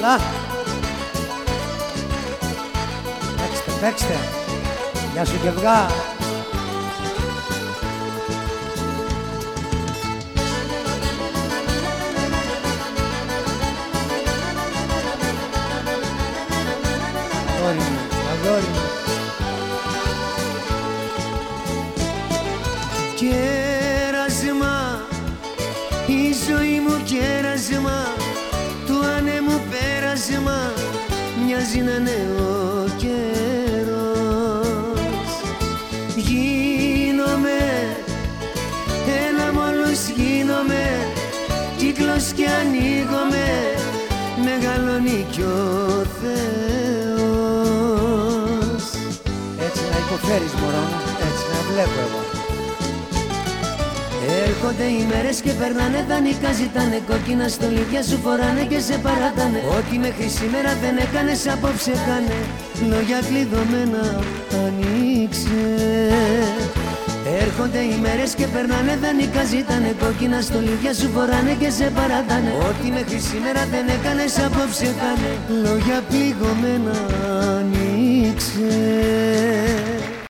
καλά. Παίξτε, παίξτε. Γεια σου Κευγά. Αγόρι μου, αγόρι μου. Κέρασμα, η ζωή μου κέρασμα μοιάζει να είναι ο καιρός. Γίνομαι, ένα μόλος γίνομαι κύκλος και ανοίγομαι μεγαλώνει κι ο Θεός. Έτσι να υποφέρεις μωρό μου, έτσι να βλέπω εγώ Έρχονται οι μέρες και περνάνε δανεικά ζητάνε Κόκκινα στολίδια σου φοράνε και σε παρατάνε. Ό,τι μέχρι σήμερα δεν έκανες απόψε κάνε. Λόγια κλειδωμένα ανοίξε. Έρχονται οι μέρες και περνάνε δανεικά ζητάνε Κόκκινα στολίδια σου φοράνε και σε παρατάνε. Ό,τι μέχρι σήμερα δεν έκανες απόψε κάνε. Λόγια πληγωμένα ανοίξε